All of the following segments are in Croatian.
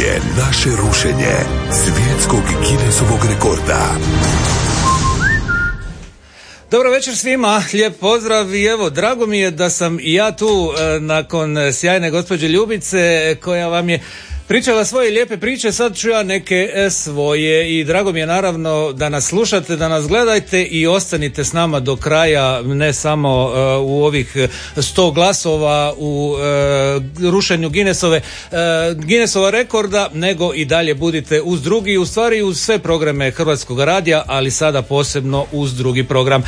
je naše rušenje svjetskog Guinnessovog rekorda. Dobro večer svima, lijep pozdrav i evo, drago mi je da sam i ja tu e, nakon sjajne gospođe Ljubice koja vam je pričala svoje lijepe priče, sad ću ja neke e, svoje i drago mi je naravno da nas slušate, da nas gledajte i ostanite s nama do kraja, ne samo e, u ovih sto glasova u e, rušenju Guinnessove, Guinnessova rekorda, nego i dalje budite uz drugi, u stvari uz sve programe Hrvatskog radija, ali sada posebno uz drugi program.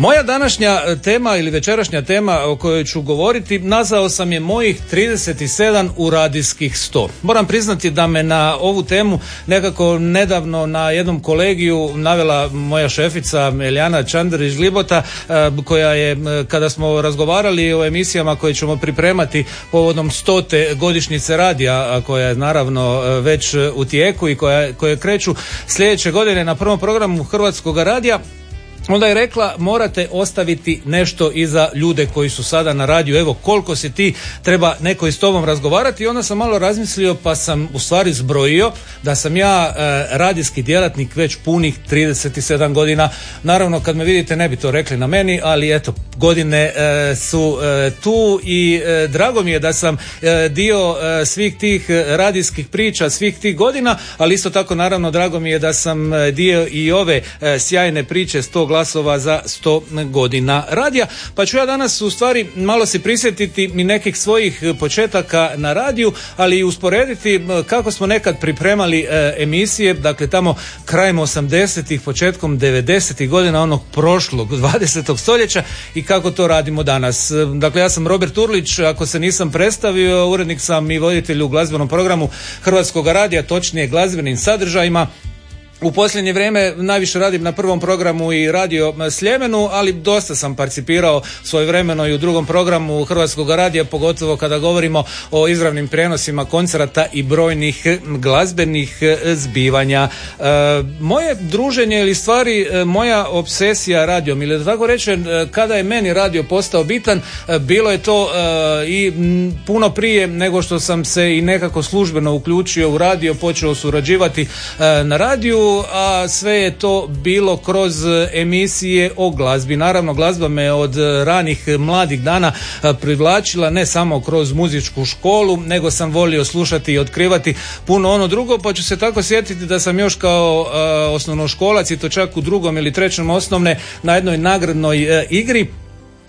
Moja današnja e, tema ili večerašnja tema o kojoj ću govoriti nazvao sam je mojih 37 u radijskih 100. Moram priznati da me na ovu temu nekako nedavno na jednom kolegiju navela moja šefica Elijana Čandrić Glibota e, koja je kada smo razgovarali o emisijama koje ćemo pripremati povodom stote godišnjice radija koja je naravno e, već u tijeku i koja, koje kreću sljedeće godine na prvom programu Hrvatskog radija onda je rekla morate ostaviti nešto iza ljude koji su sada na radiju, evo koliko si ti, treba neko i s tobom razgovarati? I onda sam malo razmislio pa sam u stvari zbrojio da sam ja e, radijski djelatnik već punih 37 godina, naravno kad me vidite ne bi to rekli na meni, ali eto godine e, su e, tu i drago mi je da sam dio svih tih radijskih priča, svih tih godina, ali isto tako naravno drago mi je da sam dio i ove sjajne priče sto glasova za 100 godina radija. Pa ću ja danas u stvari malo se prisjetiti mi nekih svojih početaka na radiju, ali i usporediti kako smo nekad pripremali e, emisije, dakle tamo krajem 80-ih, početkom 90-ih godina onog prošlog 20. stoljeća i kako to radimo danas. Dakle, ja sam Robert Urlić, ako se nisam predstavio, urednik sam i voditelj u glazbenom programu Hrvatskog radija, točnije glazbenim sadržajima u posljednje vrijeme najviše radim na prvom programu i radio Sljemenu, ali dosta sam participirao svojevremeno i u drugom programu Hrvatskog radija, pogotovo kada govorimo o izravnim prenosima koncerata i brojnih glazbenih zbivanja. E, moje druženje ili stvari, e, moja obsesija radijom, ili da tako rečem, e, kada je meni radio postao bitan, bilo je to i puno prije nego što sam se i nekako službeno uključio u radio, počeo surađivati na radiju, a sve je to bilo kroz emisije o glazbi. Naravno, glazba me od ranih mladih dana privlačila ne samo kroz muzičku školu, nego sam volio slušati i otkrivati puno ono drugo, pa ću se tako sjetiti da sam još kao osnovnoškolac i to čak u drugom ili trećem osnovne na jednoj nagradnoj e, igri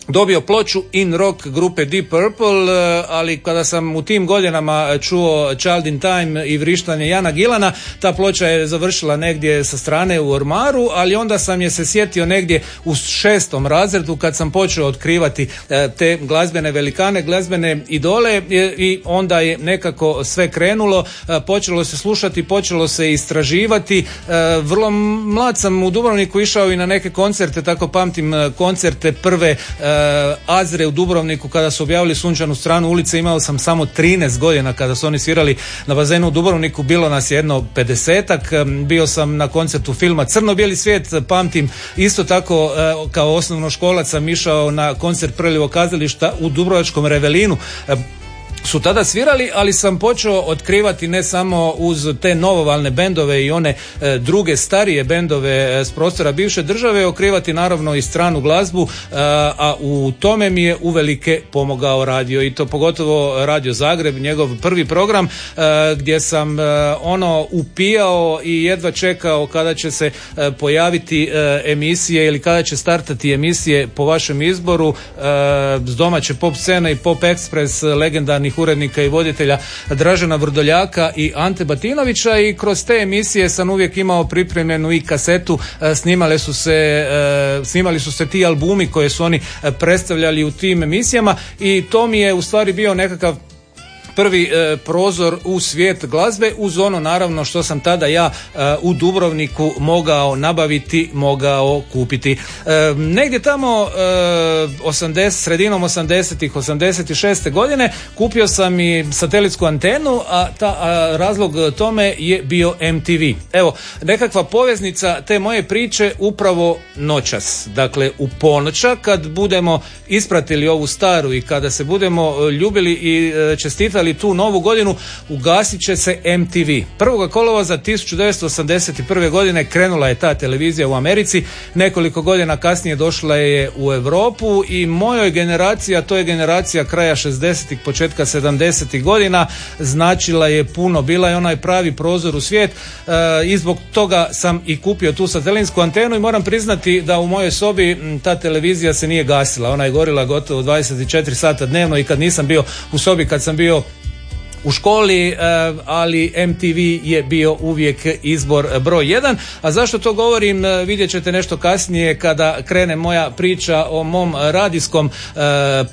dobio ploču in rock grupe Deep Purple, eh, ali kada sam u tim godinama čuo Child in Time i vrištanje Jana Gilana, ta ploča je završila negdje sa strane u ormaru, ali onda sam je se sjetio negdje u šestom razredu kad sam počeo otkrivati eh, te glazbene velikane, glazbene idole i onda je nekako sve krenulo, eh, počelo se slušati, počelo se istraživati. Vrlo mlad sam u Dubrovniku išao i na neke koncerte, tako pamtim koncerte prve Eh, Azre u Dubrovniku kada su objavili Sunčanu stranu ulice imao sam samo 13 godina kada su oni svirali na bazenu u Dubrovniku. Bilo nas jedno 50 bio sam na koncertu filma Crno-bijeli svijet. Pamtim isto tako eh, kao osnovnoškolac sam išao na koncert Prljivo kazališta u Dubrovačkom Revelinu su tada svirali, ali sam počeo otkrivati ne samo uz te novovalne bendove i one e, druge starije bendove e, s prostora bivše države, okrivati naravno i stranu glazbu, e, a u tome mi je uvelike pomogao radio i to pogotovo Radio Zagreb, njegov prvi program gdje sam ono upijao i jedva čekao kada će se pojaviti emisije ili kada će startati emisije po vašem izboru s domaće pop scene i pop express legendarnih urednika i voditelja Dražena Vrdoljaka i Ante Batinovića i kroz te emisije sam uvijek imao pripremljenu i kasetu, e, snimale su se, e, snimali su se ti albumi koje su oni e, predstavljali u tim emisijama i to mi je u stvari bio nekakav prvi e, prozor u svijet glazbe uz ono naravno što sam tada ja e, u Dubrovniku mogao nabaviti, mogao kupiti. E, negdje tamo 80, sredinom 80-ih, 86. godine kupio sam i satelitsku antenu, a, ta, razlog tome je bio MTV. Evo, nekakva poveznica te moje priče upravo noćas. Dakle, u ponoća kad budemo ispratili ovu staru i kada se budemo ljubili i čestitali slavili tu novu godinu, ugasit će se MTV. 1. kolovoza 1981. godine krenula je ta televizija u Americi, nekoliko godina kasnije došla je u Europu i mojoj generaciji, a to je generacija kraja 60-ih, početka 70-ih godina, značila je puno. Bila je onaj pravi prozor u svijet e, i zbog toga sam i kupio tu satelinsku antenu i moram priznati da u mojoj sobi ta televizija se nije gasila. Ona je gorila gotovo 24 sata dnevno i kad nisam bio u sobi, kad sam bio u školi, e, ali MTV je bio uvijek izbor broj jedan. A zašto to govorim, e, vidjet ćete nešto kasnije kada krene moja priča o mom radijskom e,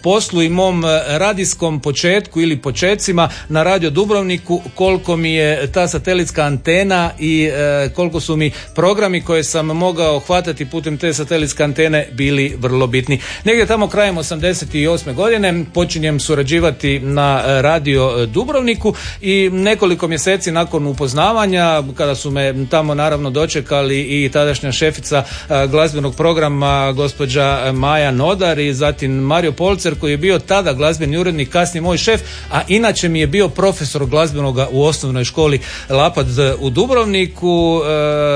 poslu i mom radijskom početku ili počecima na Radio Dubrovniku, koliko mi je ta satelitska antena i koliko su mi programi koje sam mogao hvatati putem te satelitske antene bili vrlo bitni. Negdje tamo krajem 88. godine počinjem surađivati na Radio Dubrovniku Dubrovniku i nekoliko mjeseci nakon upoznavanja kada su me tamo naravno dočekali i tadašnja šefica glazbenog programa gospođa Maja Nodar i zatim Mario Polcer koji je bio tada glazbeni urednik, kasnije moj šef, a inače mi je bio profesor glazbenog u osnovnoj školi Lapad u Dubrovniku,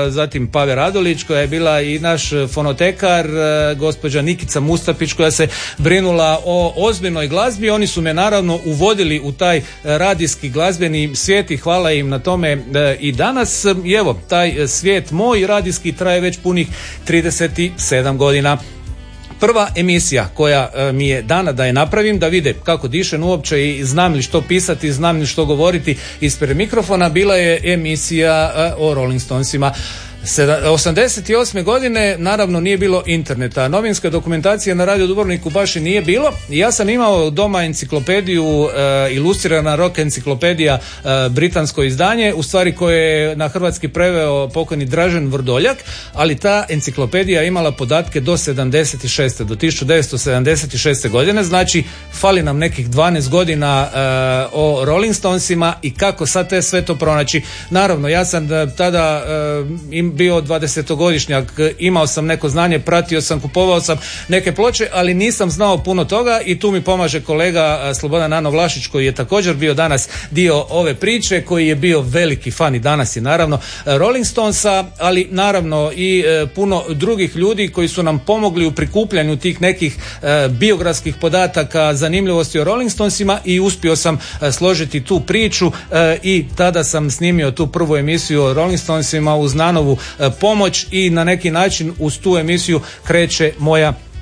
zatim Pave Radolić koja je bila i naš fonotekar, gospođa Nikica Mustapić koja se brinula o ozbiljnoj glazbi. Oni su me naravno uvodili u taj rad radijski glazbeni svijet i hvala im na tome e, i danas. I evo, taj svijet moj radijski traje već punih 37 godina. Prva emisija koja e, mi je dana da je napravim, da vide kako dišem uopće i znam li što pisati, znam li što govoriti ispred mikrofona, bila je emisija e, o Rolling Stonesima. 88. godine naravno nije bilo interneta. Novinska dokumentacija na Radio Dubrovniku baš i nije bilo. Ja sam imao doma enciklopediju e, ilustrirana rock enciklopedija e, britansko izdanje, u stvari koje je na hrvatski preveo pokojni Dražen Vrdoljak, ali ta enciklopedija imala podatke do 76. do 1976. godine, znači fali nam nekih 12 godina e, o Rolling Stonesima i kako sad te sve to pronaći. Naravno, ja sam tada im bio 20-godišnjak, imao sam neko znanje, pratio sam, kupovao sam neke ploče, ali nisam znao puno toga i tu mi pomaže kolega Slobodan Nano Vlašić koji je također bio danas dio ove priče, koji je bio veliki fan i danas je naravno Rolling Stonesa, ali naravno i e, puno drugih ljudi koji su nam pomogli u prikupljanju tih nekih e, biografskih podataka, zanimljivosti o Rolling Stonesima i uspio sam e, složiti tu priču i tada sam snimio tu prvu emisiju o Rolling Stonesima uz Nanovu E, pomoć i na neki način uz tu emisiju kreće moja E,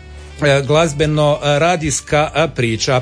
glazbeno radijska e, priča. E,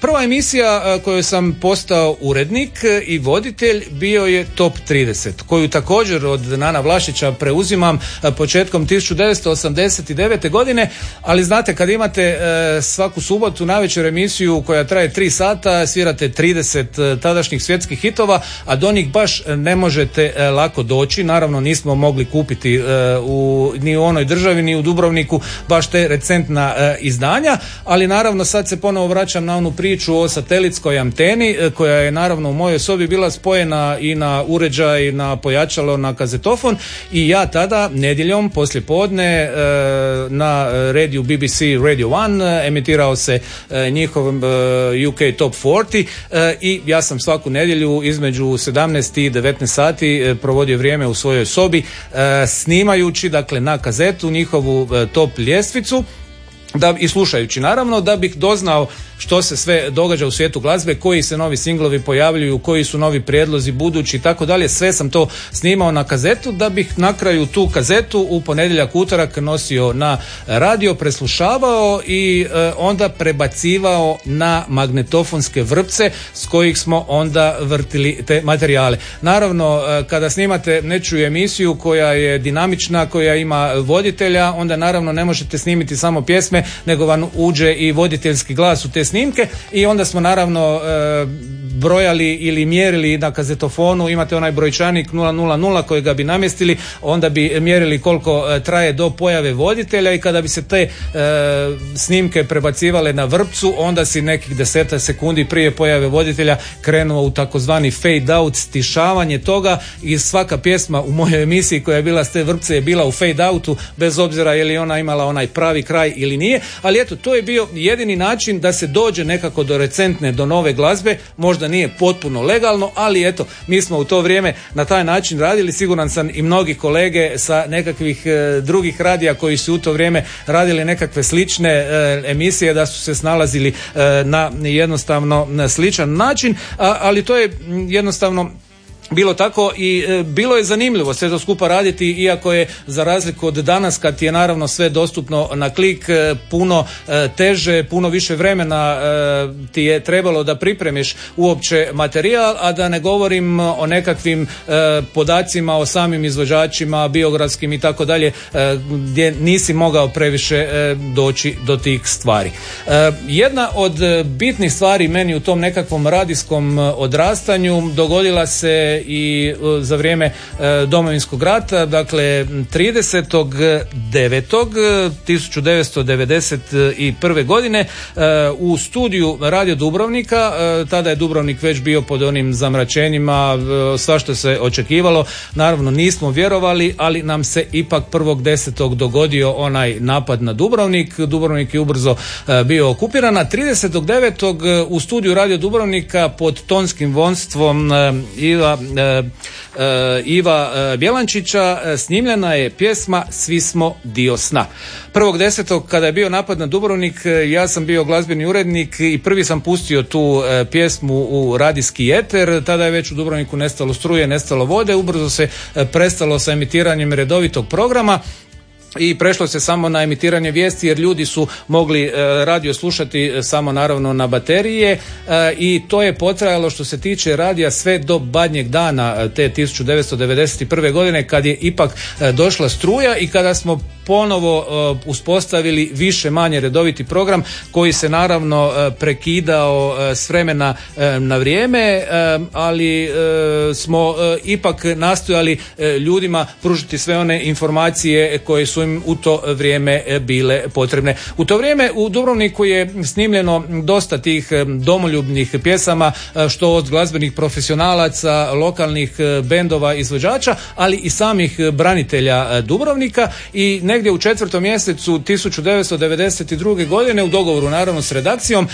prva emisija koju sam postao urednik i voditelj bio je Top 30, koju također od Nana Vlašića preuzimam početkom 1989. godine, ali znate kad imate svaku subotu navečer emisiju koja traje 3 sata, svirate 30 tadašnjih svjetskih hitova, a do njih baš ne možete lako doći. Naravno nismo mogli kupiti u, ni u onoj državi ni u Dubrovniku baš te recentne na e, izdanja, ali naravno sad se ponovo vraćam na onu priču o satelitskoj anteni e, koja je naravno u mojoj sobi bila spojena i na uređaj, na pojačalo, na kazetofon i ja tada nedjeljom poslije podne e, na radiju BBC Radio 1 emitirao se njihov UK Top 40 i ja sam svaku nedjelju između 17 i 19 sati provodio vrijeme u svojoj sobi snimajući dakle na kazetu njihovu top ljestvicu da i slušajući naravno da bih doznao što se sve događa u svijetu glazbe, koji se novi singlovi pojavljuju, koji su novi prijedlozi budući i tako dalje. Sve sam to snimao na kazetu da bih na kraju tu kazetu u ponedjeljak utorak nosio na radio, preslušavao i e, onda prebacivao na magnetofonske vrpce s kojih smo onda vrtili te materijale. Naravno, e, kada snimate nečiju emisiju koja je dinamična, koja ima voditelja, onda naravno ne možete snimiti samo pjesme, nego vam uđe i voditeljski glas u te snimke i onda smo naravno e, brojali ili mjerili na kazetofonu, imate onaj brojčanik 000 kojega bi namjestili, onda bi mjerili koliko traje do pojave voditelja i kada bi se te snimke prebacivale na vrpcu, onda si nekih deseta sekundi prije pojave voditelja krenuo u takozvani fade out, stišavanje toga i svaka pjesma u mojoj emisiji koja je bila s te vrpce je bila u fade outu, bez obzira je li ona imala onaj pravi kraj ili nije, ali eto, to je bio jedini način da se dođe nekako do recentne, do nove glazbe, možda nije potpuno legalno, ali eto, mi smo u to vrijeme na taj način radili, siguran sam i mnogi kolege sa nekakvih e, drugih radija koji su u to vrijeme radili nekakve slične e, emisije da su se snalazili e, na jednostavno na sličan način, ali to je jednostavno bilo tako i e, bilo je zanimljivo sve to skupa raditi iako je za razliku od danas kad je naravno sve dostupno na klik e, puno e, teže, puno više vremena ti je trebalo da pripremiš uopće materijal, a da ne govorim o nekakvim podacima o samim izvođačima, biografskim i tako dalje gdje nisi mogao previše doći do tih stvari. Jedna od bitnih stvari meni u tom nekakvom radijskom odrastanju dogodila se i e, za vrijeme e, Domovinskog rata, dakle 30.9.1991. godine e, u studiju Radio Dubrovnika, tada je Dubrovnik već bio pod onim zamračenjima, sva što se očekivalo, naravno nismo vjerovali, ali nam se ipak 1.10. dogodio onaj napad na Dubrovnik, Dubrovnik je ubrzo bio okupiran, a 30.9. u studiju Radio Dubrovnika pod tonskim vonstvom Iva Iva e, Bjelančića snimljena je pjesma Svi smo dio sna. Prvog desetog kada je bio napad na Dubrovnik ja sam bio glazbeni urednik i prvi sam pustio tu pjesmu u radijski eter, tada je već u Dubrovniku nestalo struje, nestalo vode, ubrzo se prestalo sa emitiranjem redovitog programa i prešlo se samo na emitiranje vijesti jer ljudi su mogli e, radio slušati e, samo naravno na baterije e, i to je potrajalo što se tiče radija sve do badnjeg dana te 1991. godine kad je ipak došla struja i kada smo ponovo uspostavili više manje redoviti program koji se naravno prekidao s vremena na vrijeme ali smo ipak nastojali ljudima pružiti sve one informacije koje su im u to vrijeme e, bile potrebne. U to vrijeme u Dubrovniku je snimljeno dosta tih e, domoljubnih pjesama e, što od glazbenih profesionalaca, lokalnih bendova, izvođača, ali i samih branitelja Dubrovnika i negdje u četvrtom mjesecu 1992. godine u dogovoru naravno s redakcijom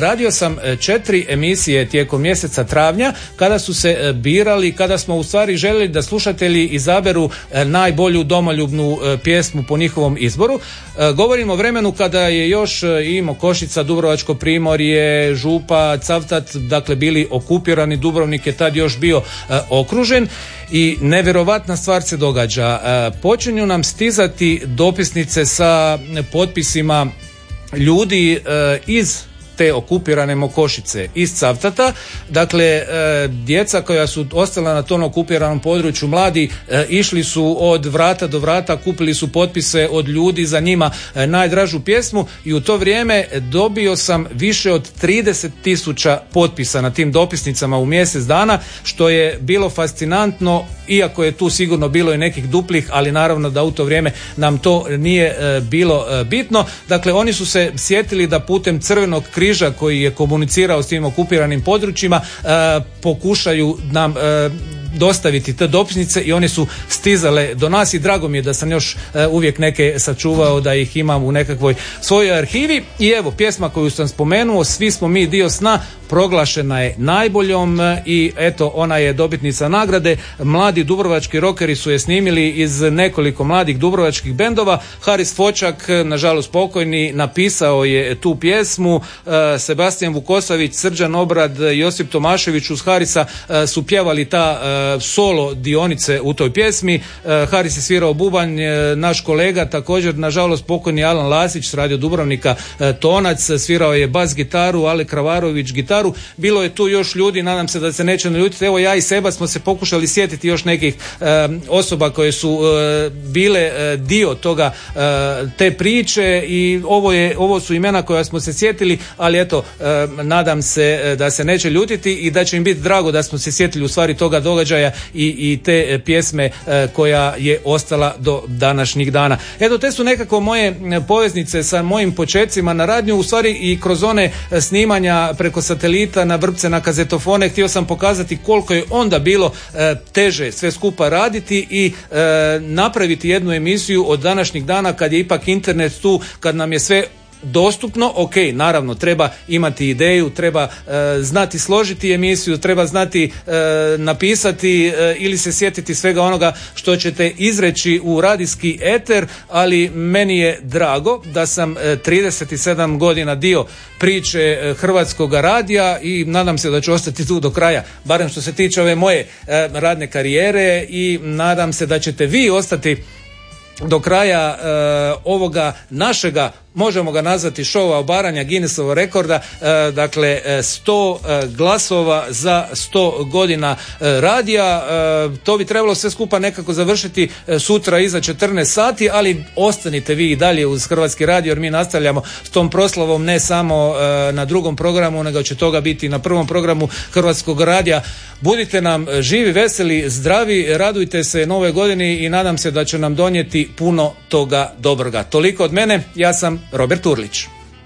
radio sam četiri emisije tijekom mjeseca travnja kada su se birali, kada smo u stvari željeli da slušatelji izaberu najbolju domoljubnu pjesmu po njihovom izboru. E, govorimo o vremenu kada je još e, imao Košica, Dubrovačko primorje, Župa, Cavtat, dakle bili okupirani, Dubrovnik je tad još bio e, okružen i nevjerovatna stvar se događa. Počinju nam stizati dopisnice sa potpisima ljudi iz te okupirane Mokošice iz Cavtata. Dakle, e, djeca koja su ostala na tom okupiranom području, mladi, e, išli su od vrata do vrata, kupili su potpise od ljudi za njima e, najdražu pjesmu i u to vrijeme dobio sam više od 30 tisuća potpisa na tim dopisnicama u mjesec dana, što je bilo fascinantno, iako je tu sigurno bilo i nekih duplih, ali naravno da u to vrijeme nam to nije bilo bitno. Dakle, oni su se sjetili da putem crvenog križa koji je komunicirao s tim okupiranim područjima e, pokušaju nam e, dostaviti te dopisnice i one su stizale do nas i drago mi je da sam još e, uvijek neke sačuvao da ih imam u nekakvoj svojoj arhivi i evo pjesma koju sam spomenuo svi smo mi dio sna proglašena je najboljom e, i eto ona je dobitnica nagrade. Mladi dubrovački rokeri su je snimili iz nekoliko mladih dubrovačkih bendova. Haris Fočak, nažalost pokojni, napisao je tu pjesmu. E, Sebastian Vukosavić, Srđan Obrad, Josip Tomašević uz Harisa su pjevali ta solo dionice u toj pjesmi. Haris je svirao bubanj, naš kolega također, nažalost pokojni Alan Lasić s radio Dubrovnika tonac, svirao je bas gitaru, Ale Kravarović gitaru. Bilo je tu još ljudi, nadam se da se neće naljutiti. Evo ja i Seba smo se pokušali sjetiti još nekih osoba koje su bile dio toga te priče i ovo je ovo su imena koja smo se sjetili, ali eto nadam se da se neće ljutiti i da će im biti drago da smo se sjetili u stvari toga događaja i, i te pjesme koja je ostala do današnjih dana. Eto te su nekako moje poveznice sa mojim počecima na radnju, u stvari i kroz one snimanja preko satelita na vrpce na kazetofone htio sam pokazati koliko je onda bilo teže sve skupa raditi i napraviti jednu emisiju od današnjih dana kad je ipak internet tu, kad nam je sve dostupno, ok, naravno treba imati ideju, treba e, znati složiti emisiju, treba znati e, napisati e, ili se sjetiti svega onoga što ćete izreći u radijski eter, ali meni je drago da sam 37 godina dio priče Hrvatskog radija i nadam se da ću ostati tu do kraja, barem što se tiče ove moje radne karijere i nadam se da ćete vi ostati do kraja ovoga našega možemo ga nazvati šova obaranja Guinnessovog rekorda, e, dakle 100 e, glasova za 100 godina e, radija. To bi trebalo sve skupa nekako završiti sutra iza 14 sati, ali ostanite vi i dalje uz Hrvatski radio jer mi nastavljamo s tom proslavom ne samo na drugom programu, nego će toga biti na prvom programu Hrvatskog radija. Budite nam živi, veseli, zdravi, radujte se nove godini i nadam se da će nam donijeti puno toga dobroga. Toliko od mene, ja sam Robert Urlić.